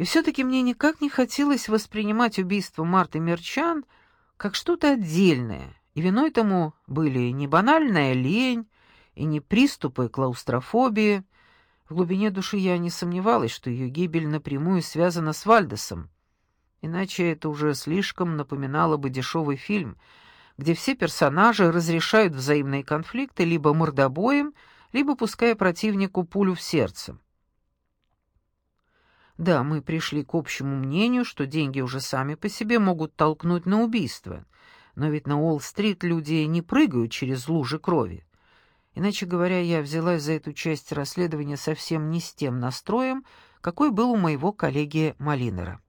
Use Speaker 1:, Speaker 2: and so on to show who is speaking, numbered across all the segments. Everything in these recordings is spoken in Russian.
Speaker 1: И все-таки мне никак не хотелось воспринимать убийство Марты Мерчан как что-то отдельное, и виной тому были не банальная лень и не приступы клаустрофобии. В глубине души я не сомневалась, что ее гибель напрямую связана с Вальдесом. Иначе это уже слишком напоминало бы дешевый фильм, где все персонажи разрешают взаимные конфликты либо мордобоем, либо пуская противнику пулю в сердце. Да, мы пришли к общему мнению, что деньги уже сами по себе могут толкнуть на убийство, но ведь на Уолл-стрит люди не прыгают через лужи крови. Иначе говоря, я взялась за эту часть расследования совсем не с тем настроем, какой был у моего коллеги Малинера.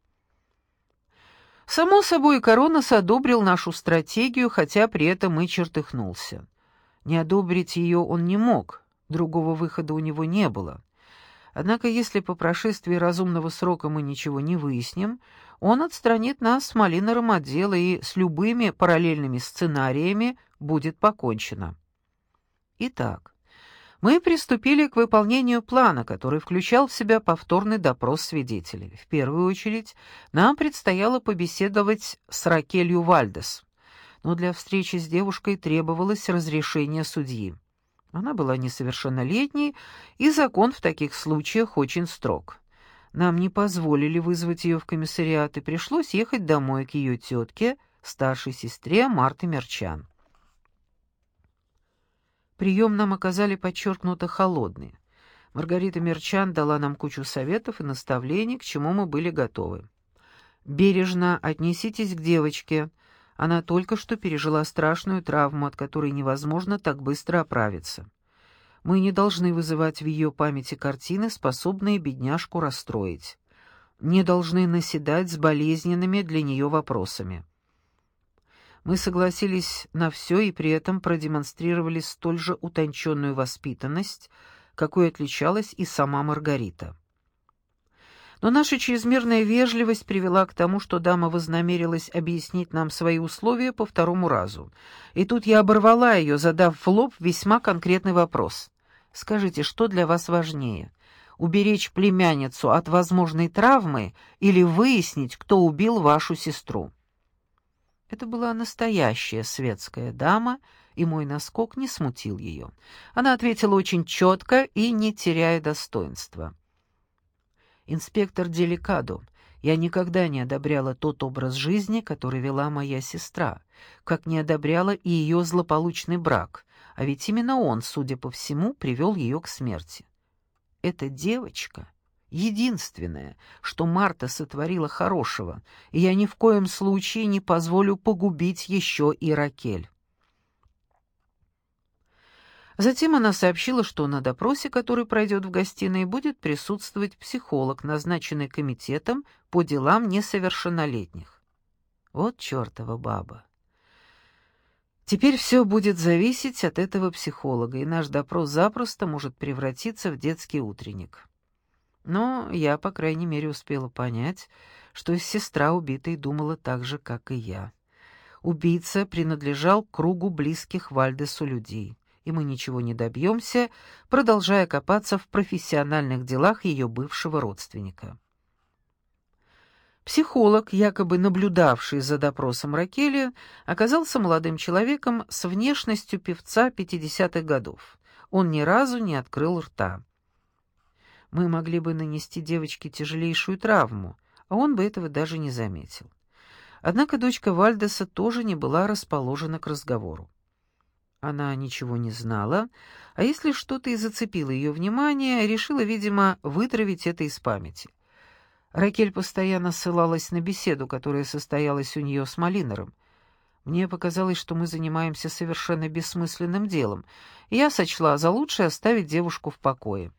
Speaker 1: Само собой, Коронас одобрил нашу стратегию, хотя при этом и чертыхнулся. Не одобрить ее он не мог, другого выхода у него не было. Однако, если по прошествии разумного срока мы ничего не выясним, он отстранит нас с Малинером от дела, и с любыми параллельными сценариями будет покончено. Итак, мы приступили к выполнению плана, который включал в себя повторный допрос свидетелей. В первую очередь, нам предстояло побеседовать с Ракелью Вальдес, но для встречи с девушкой требовалось разрешение судьи. Она была несовершеннолетней, и закон в таких случаях очень строг. Нам не позволили вызвать ее в комиссариат, и пришлось ехать домой к ее тетке, старшей сестре Марты Мерчан. Прием нам оказали подчеркнуто холодный. Маргарита Мерчан дала нам кучу советов и наставлений, к чему мы были готовы. «Бережно отнеситесь к девочке. Она только что пережила страшную травму, от которой невозможно так быстро оправиться. Мы не должны вызывать в ее памяти картины, способные бедняжку расстроить. Не должны наседать с болезненными для нее вопросами». Мы согласились на все и при этом продемонстрировали столь же утонченную воспитанность, какой отличалась и сама Маргарита. Но наша чрезмерная вежливость привела к тому, что дама вознамерилась объяснить нам свои условия по второму разу. И тут я оборвала ее, задав в лоб весьма конкретный вопрос. «Скажите, что для вас важнее?» уберечь племянницу от возможной травмы или выяснить, кто убил вашу сестру. Это была настоящая светская дама, и мой наскок не смутил ее. Она ответила очень четко и не теряя достоинства. «Инспектор Деликадо, я никогда не одобряла тот образ жизни, который вела моя сестра, как не одобряла и ее злополучный брак, а ведь именно он, судя по всему, привел ее к смерти. Эта девочка единственное, что Марта сотворила хорошего, и я ни в коем случае не позволю погубить еще и Ракель. Затем она сообщила, что на допросе, который пройдет в гостиной, будет присутствовать психолог, назначенный комитетом по делам несовершеннолетних. Вот чертова баба. Теперь все будет зависеть от этого психолога, и наш допрос запросто может превратиться в детский утренник. Но я, по крайней мере, успела понять, что сестра убитой думала так же, как и я. Убийца принадлежал к кругу близких Вальдесу людей, и мы ничего не добьемся, продолжая копаться в профессиональных делах ее бывшего родственника. Психолог, якобы наблюдавший за допросом Ракели, оказался молодым человеком с внешностью певца 50-х годов. Он ни разу не открыл рта мы могли бы нанести девочке тяжелейшую травму, а он бы этого даже не заметил. Однако дочка Вальдеса тоже не была расположена к разговору. Она ничего не знала, а если что-то и зацепило ее внимание, решила, видимо, вытравить это из памяти. Ракель постоянно ссылалась на беседу, которая состоялась у нее с Малинером. Мне показалось, что мы занимаемся совершенно бессмысленным делом, я сочла за лучшее оставить девушку в покое.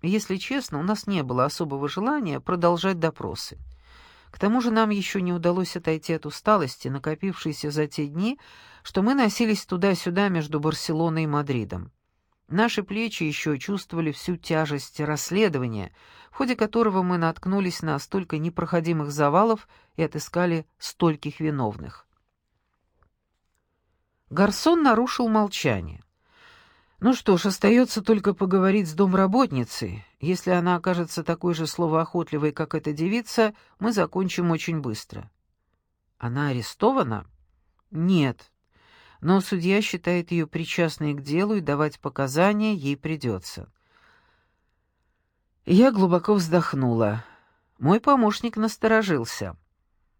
Speaker 1: Если честно, у нас не было особого желания продолжать допросы. К тому же нам еще не удалось отойти от усталости, накопившейся за те дни, что мы носились туда-сюда между Барселоной и Мадридом. Наши плечи еще чувствовали всю тяжесть расследования, в ходе которого мы наткнулись на столько непроходимых завалов и отыскали стольких виновных. Гарсон нарушил молчание. Ну что ж, остается только поговорить с домработницей, Если она окажется такой же словоохотливой, как эта девица, мы закончим очень быстро. Она арестована? Нет. Но судья считает ее причастной к делу, и давать показания ей придется. Я глубоко вздохнула. Мой помощник насторожился.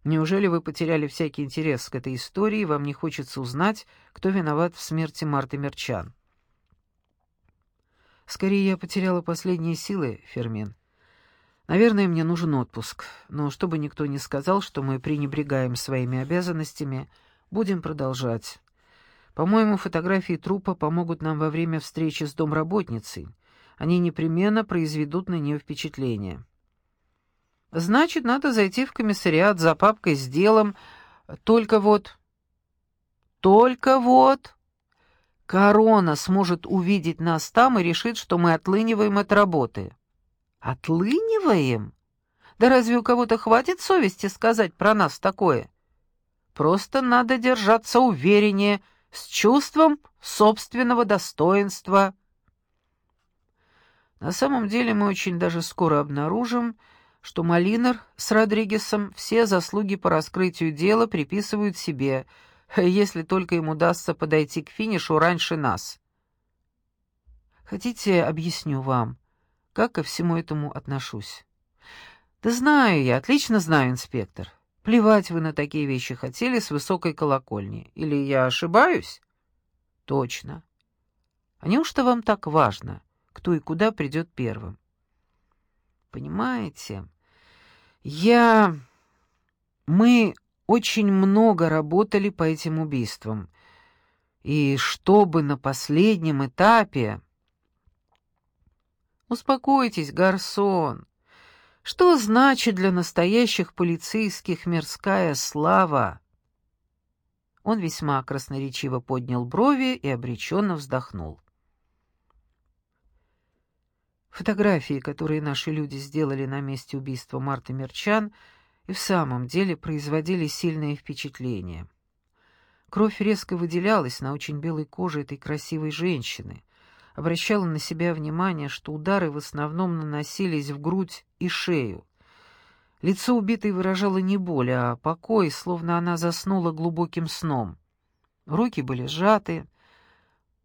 Speaker 1: Неужели вы потеряли всякий интерес к этой истории, и вам не хочется узнать, кто виноват в смерти Марты Мерчан? Скорее, я потеряла последние силы, Фермин. Наверное, мне нужен отпуск, но чтобы никто не сказал, что мы пренебрегаем своими обязанностями, будем продолжать. По-моему, фотографии трупа помогут нам во время встречи с домработницей. Они непременно произведут на нее впечатление. Значит, надо зайти в комиссариат за папкой с делом. Только вот... Только вот... Корона сможет увидеть нас там и решит, что мы отлыниваем от работы. Отлыниваем? Да разве у кого-то хватит совести сказать про нас такое? Просто надо держаться увереннее, с чувством собственного достоинства. На самом деле мы очень даже скоро обнаружим, что Малинер с Родригесом все заслуги по раскрытию дела приписывают себе — если только им удастся подойти к финишу раньше нас. Хотите, объясню вам, как ко всему этому отношусь? Да знаю я, отлично знаю, инспектор. Плевать вы на такие вещи хотели с высокой колокольни. Или я ошибаюсь? Точно. А неужто вам так важно, кто и куда придет первым? Понимаете, я... Мы очень много работали по этим убийствам. И чтобы на последнем этапе... Успокойтесь, Гарсон. Что значит для настоящих полицейских мирская слава? Он весьма красноречиво поднял брови и обреченно вздохнул. Фотографии, которые наши люди сделали на месте убийства Марты Мерчан, — в самом деле производили сильное впечатление. Кровь резко выделялась на очень белой коже этой красивой женщины, обращала на себя внимание, что удары в основном наносились в грудь и шею. Лицо убитой выражало не боль, а покой, словно она заснула глубоким сном. Руки были сжаты.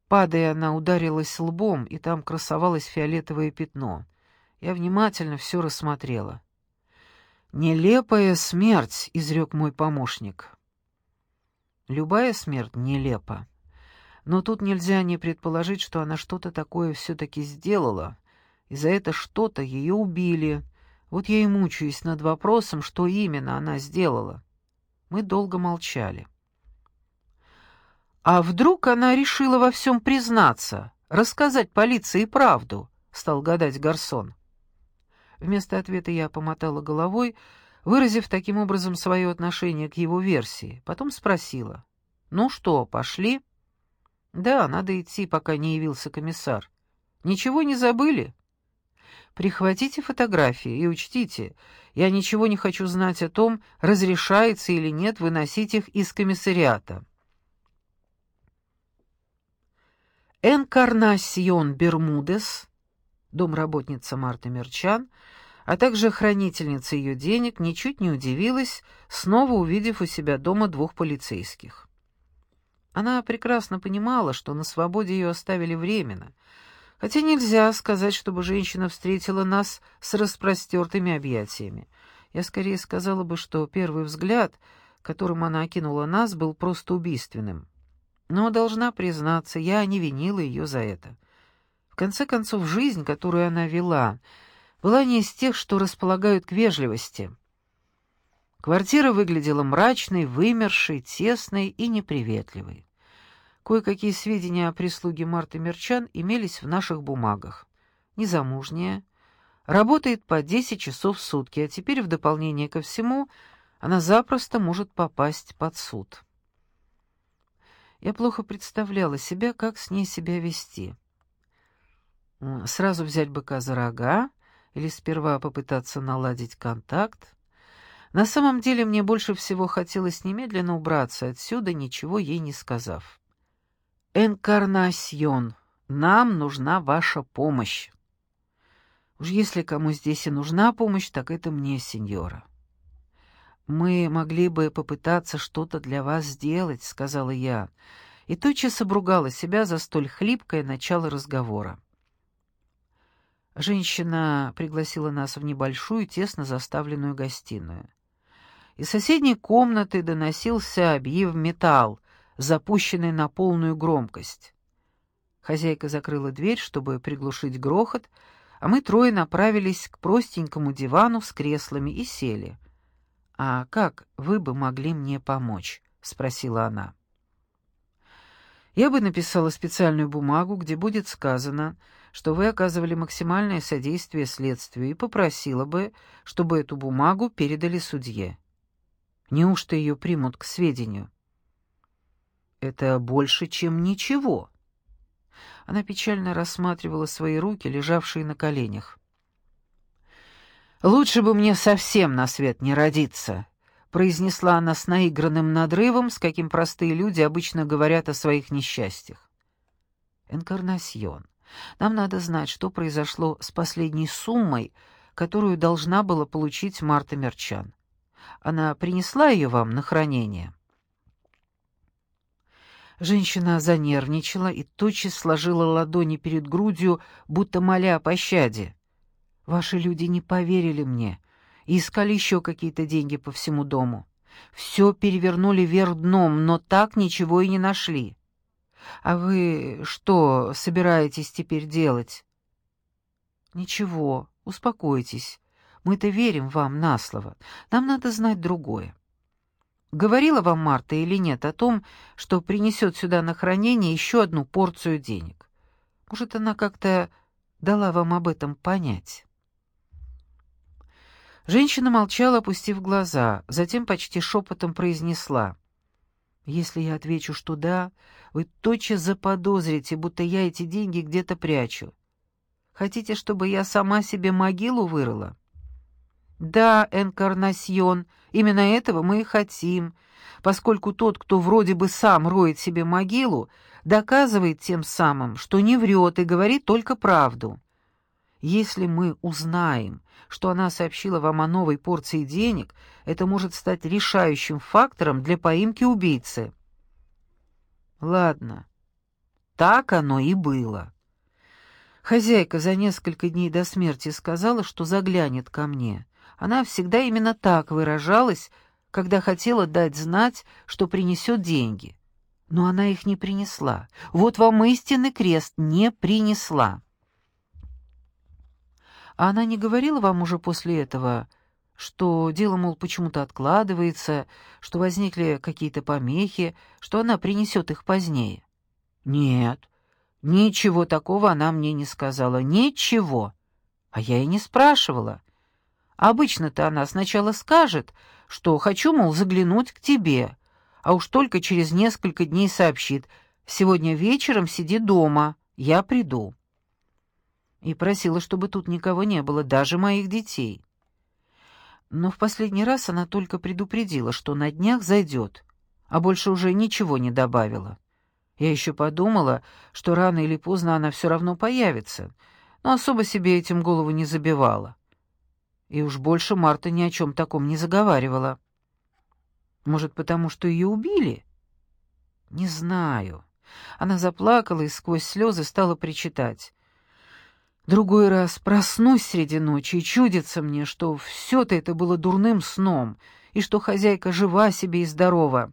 Speaker 1: Падая, она ударилась лбом, и там красовалось фиолетовое пятно. Я внимательно все рассмотрела. «Нелепая смерть», — изрек мой помощник. «Любая смерть нелепа. Но тут нельзя не предположить, что она что-то такое все-таки сделала, и за это что-то ее убили. Вот я и мучаюсь над вопросом, что именно она сделала». Мы долго молчали. «А вдруг она решила во всем признаться, рассказать полиции правду?» — стал гадать Гарсон. Вместо ответа я помотала головой, выразив таким образом свое отношение к его версии. Потом спросила. «Ну что, пошли?» «Да, надо идти, пока не явился комиссар. Ничего не забыли?» «Прихватите фотографии и учтите, я ничего не хочу знать о том, разрешается или нет выносить их из комиссариата». Энкарнасьон Бермудес домработница Марта Мерчан, а также хранительница ее денег, ничуть не удивилась, снова увидев у себя дома двух полицейских. Она прекрасно понимала, что на свободе ее оставили временно, хотя нельзя сказать, чтобы женщина встретила нас с распростертыми объятиями. Я скорее сказала бы, что первый взгляд, которым она окинула нас, был просто убийственным. Но, должна признаться, я не винила ее за это. В конце концов, жизнь, которую она вела, была не из тех, что располагают к вежливости. Квартира выглядела мрачной, вымершей, тесной и неприветливой. Кое-какие сведения о прислуге Марты Мерчан имелись в наших бумагах. Незамужняя, работает по 10 часов в сутки, а теперь, в дополнение ко всему, она запросто может попасть под суд. Я плохо представляла себя, как с ней себя вести. Сразу взять быка за рога или сперва попытаться наладить контакт? На самом деле мне больше всего хотелось немедленно убраться отсюда, ничего ей не сказав. «Энкарнасьон, нам нужна ваша помощь». Уж если кому здесь и нужна помощь, так это мне, сеньора. «Мы могли бы попытаться что-то для вас сделать», — сказала я, и тотчас обругала себя за столь хлипкое начало разговора. Женщина пригласила нас в небольшую, тесно заставленную гостиную. Из соседней комнаты доносился объев металл, запущенный на полную громкость. Хозяйка закрыла дверь, чтобы приглушить грохот, а мы трое направились к простенькому дивану с креслами и сели. «А как вы бы могли мне помочь?» — спросила она. «Я бы написала специальную бумагу, где будет сказано, что вы оказывали максимальное содействие следствию, и попросила бы, чтобы эту бумагу передали судье. Неужто ее примут к сведению?» «Это больше, чем ничего». Она печально рассматривала свои руки, лежавшие на коленях. «Лучше бы мне совсем на свет не родиться», — произнесла она с наигранным надрывом, с каким простые люди обычно говорят о своих несчастьях. «Энкарнасьон, нам надо знать, что произошло с последней суммой, которую должна была получить Марта Мерчан. Она принесла ее вам на хранение?» Женщина занервничала и тотчас сложила ладони перед грудью, будто моля о пощаде. Ваши люди не поверили мне и искали еще какие-то деньги по всему дому. Все перевернули вверх дном, но так ничего и не нашли. А вы что собираетесь теперь делать? Ничего, успокойтесь. Мы-то верим вам на слово. Нам надо знать другое. Говорила вам Марта или нет о том, что принесет сюда на хранение еще одну порцию денег? Может, она как-то дала вам об этом понять? Женщина молчала, опустив глаза, затем почти шепотом произнесла. «Если я отвечу, что да, вы тотчас заподозрите, будто я эти деньги где-то прячу. Хотите, чтобы я сама себе могилу вырыла?» «Да, Энкарнасьон, именно этого мы и хотим, поскольку тот, кто вроде бы сам роет себе могилу, доказывает тем самым, что не врет и говорит только правду». Если мы узнаем, что она сообщила вам о новой порции денег, это может стать решающим фактором для поимки убийцы. Ладно, так оно и было. Хозяйка за несколько дней до смерти сказала, что заглянет ко мне. Она всегда именно так выражалась, когда хотела дать знать, что принесет деньги. Но она их не принесла. Вот вам истинный крест не принесла. А она не говорила вам уже после этого, что дело, мол, почему-то откладывается, что возникли какие-то помехи, что она принесет их позднее? Нет, ничего такого она мне не сказала, ничего. А я и не спрашивала. Обычно-то она сначала скажет, что хочу, мол, заглянуть к тебе, а уж только через несколько дней сообщит, сегодня вечером сиди дома, я приду и просила, чтобы тут никого не было, даже моих детей. Но в последний раз она только предупредила, что на днях зайдет, а больше уже ничего не добавила. Я еще подумала, что рано или поздно она все равно появится, но особо себе этим голову не забивала. И уж больше Марта ни о чем таком не заговаривала. Может, потому что ее убили? Не знаю. Она заплакала и сквозь слезы стала причитать. Другой раз проснусь среди ночи и чудится мне, что все-то это было дурным сном, и что хозяйка жива себе и здорова.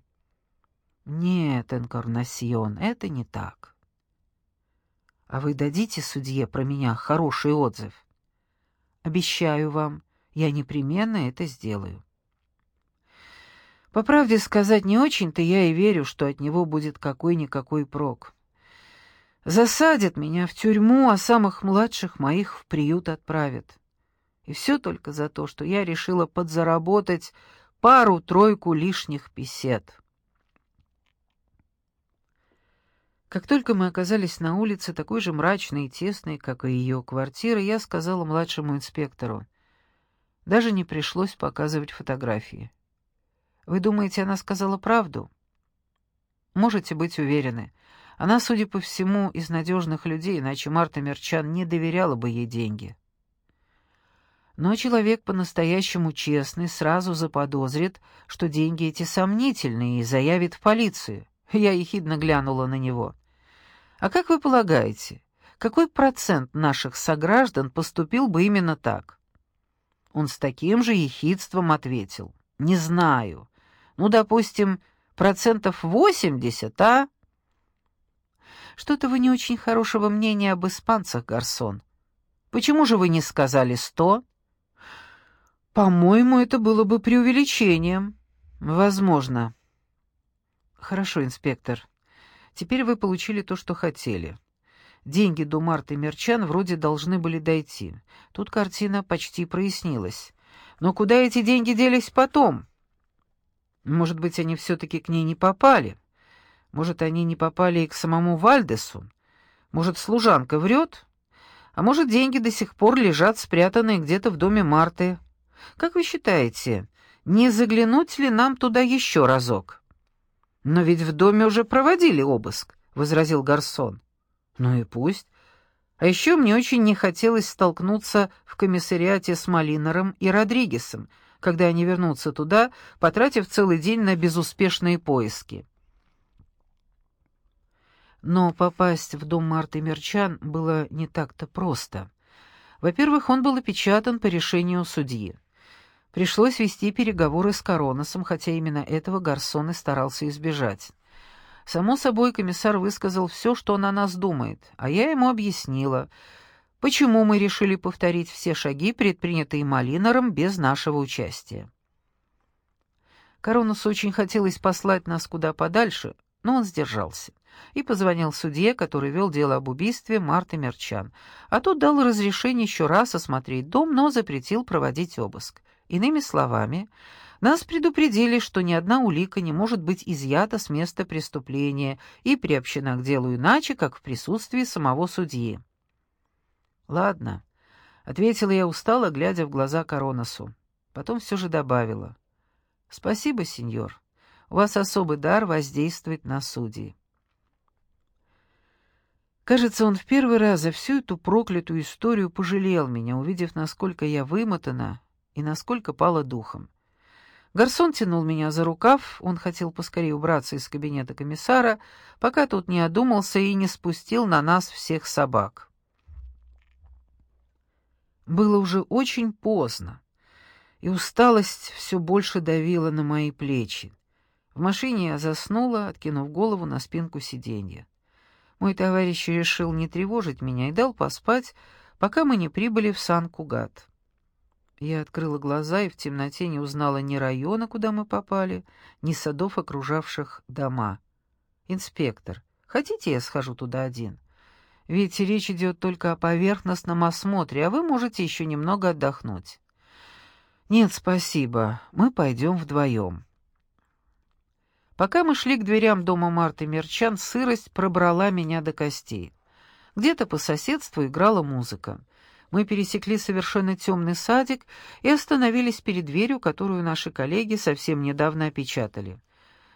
Speaker 1: Нет, Энкарнасьон, это не так. А вы дадите судье про меня хороший отзыв? Обещаю вам, я непременно это сделаю. По правде сказать, не очень-то я и верю, что от него будет какой-никакой прок. Засадят меня в тюрьму, а самых младших моих в приют отправят. И все только за то, что я решила подзаработать пару-тройку лишних песет. Как только мы оказались на улице, такой же мрачной и тесной, как и ее квартира, я сказала младшему инспектору. Даже не пришлось показывать фотографии. «Вы думаете, она сказала правду?» «Можете быть уверены, она, судя по всему, из надежных людей, иначе Марта Мерчан не доверяла бы ей деньги. Но человек по-настоящему честный сразу заподозрит, что деньги эти сомнительные, и заявит в полицию. Я ехидно глянула на него. «А как вы полагаете, какой процент наших сограждан поступил бы именно так?» Он с таким же ехидством ответил. «Не знаю. Ну, допустим, процентов восемьдесят, а?» «Что-то вы не очень хорошего мнения об испанцах, Гарсон. Почему же вы не сказали сто?» «По-моему, это было бы преувеличением». «Возможно». «Хорошо, инспектор. Теперь вы получили то, что хотели. Деньги до Марты Мерчан вроде должны были дойти. Тут картина почти прояснилась. Но куда эти деньги делись потом? Может быть, они все-таки к ней не попали? Может, они не попали и к самому Вальдесу? Может, служанка врет? А может, деньги до сих пор лежат спрятанные где-то в доме Марты? Как вы считаете, не заглянуть ли нам туда еще разок? Но ведь в доме уже проводили обыск, — возразил Гарсон. Ну и пусть. А еще мне очень не хотелось столкнуться в комиссариате с Малинером и Родригесом, когда они вернутся туда, потратив целый день на безуспешные поиски. Но попасть в дом Марты Мерчан было не так-то просто. Во-первых, он был опечатан по решению судьи. Пришлось вести переговоры с Короносом, хотя именно этого Гарсон и старался избежать. Само собой, комиссар высказал все, что он о нас думает, а я ему объяснила, почему мы решили повторить все шаги, предпринятые Малинором, без нашего участия. Коронусу очень хотелось послать нас куда подальше, но он сдержался и позвонил судье, который вел дело об убийстве Марты Мерчан, а тот дал разрешение еще раз осмотреть дом, но запретил проводить обыск. Иными словами, нас предупредили, что ни одна улика не может быть изъята с места преступления и приобщена к делу иначе, как в присутствии самого судьи. «Ладно», — ответила я устало, глядя в глаза Короносу. Потом все же добавила. «Спасибо, сеньор. У вас особый дар воздействовать на судьи». Кажется, он в первый раз за всю эту проклятую историю пожалел меня, увидев, насколько я вымотана и насколько пала духом. Гарсон тянул меня за рукав, он хотел поскорее убраться из кабинета комиссара, пока тот не одумался и не спустил на нас всех собак. Было уже очень поздно, и усталость все больше давила на мои плечи. В машине я заснула, откинув голову на спинку сиденья. Мой товарищ решил не тревожить меня и дал поспать, пока мы не прибыли в Сан-Кугат. Я открыла глаза и в темноте не узнала ни района, куда мы попали, ни садов, окружавших дома. «Инспектор, хотите, я схожу туда один? Ведь речь идет только о поверхностном осмотре, а вы можете еще немного отдохнуть». «Нет, спасибо, мы пойдем вдвоем». Пока мы шли к дверям дома Марты Мерчан, сырость пробрала меня до костей. Где-то по соседству играла музыка. Мы пересекли совершенно темный садик и остановились перед дверью, которую наши коллеги совсем недавно опечатали.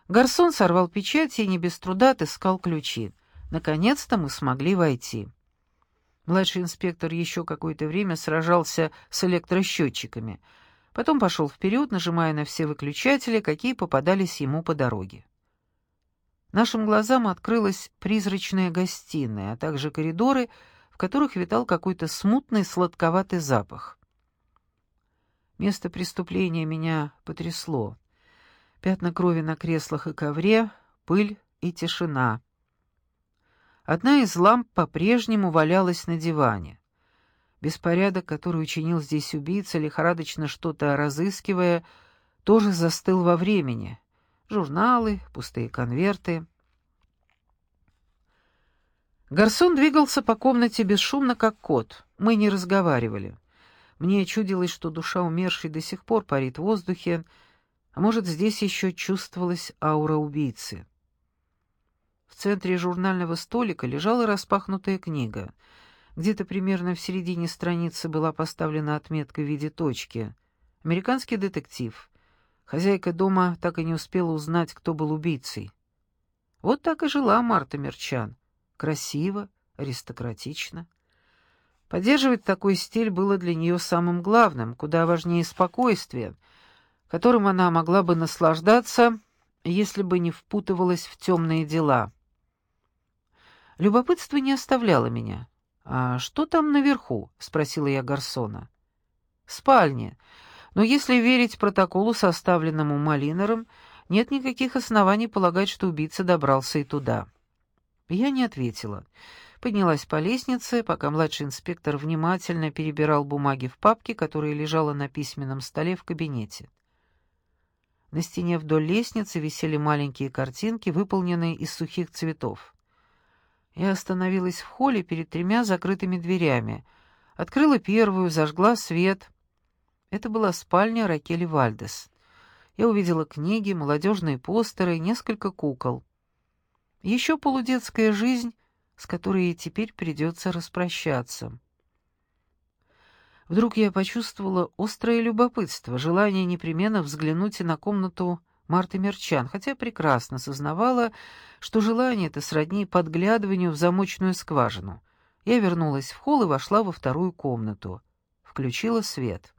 Speaker 1: Гарсон сорвал печать и не без труда отыскал ключи. Наконец-то мы смогли войти. Младший инспектор еще какое-то время сражался с электросчетчиками. Потом пошел вперед, нажимая на все выключатели, какие попадались ему по дороге. Нашим глазам открылась призрачная гостиная, а также коридоры — в которых витал какой-то смутный сладковатый запах. Место преступления меня потрясло. Пятна крови на креслах и ковре, пыль и тишина. Одна из ламп по-прежнему валялась на диване. Беспорядок, который учинил здесь убийца, лихорадочно что-то разыскивая, тоже застыл во времени. Журналы, пустые конверты — Гарсон двигался по комнате бесшумно, как кот. Мы не разговаривали. Мне чудилось, что душа умершей до сих пор парит в воздухе, а может, здесь еще чувствовалась аура убийцы. В центре журнального столика лежала распахнутая книга. Где-то примерно в середине страницы была поставлена отметка в виде точки. «Американский детектив». Хозяйка дома так и не успела узнать, кто был убийцей. Вот так и жила Марта Мерчан красиво, аристократично. Поддерживать такой стиль было для нее самым главным, куда важнее спокойствие, которым она могла бы наслаждаться, если бы не впутывалась в темные дела. Любопытство не оставляло меня. «А что там наверху?» — спросила я Гарсона. «Спальня. Но если верить протоколу, составленному Малинером, нет никаких оснований полагать, что убийца добрался и туда». Я не ответила. Поднялась по лестнице, пока младший инспектор внимательно перебирал бумаги в папке, которая лежала на письменном столе в кабинете. На стене вдоль лестницы висели маленькие картинки, выполненные из сухих цветов. Я остановилась в холле перед тремя закрытыми дверями. Открыла первую, зажгла свет. Это была спальня Ракели Вальдес. Я увидела книги, молодежные постеры, несколько кукол. Еще полудетская жизнь, с которой теперь придется распрощаться. Вдруг я почувствовала острое любопытство, желание непременно взглянуть и на комнату Марты Мерчан, хотя прекрасно сознавала, что желание это сродни подглядыванию в замочную скважину. Я вернулась в холл и вошла во вторую комнату. Включила свет.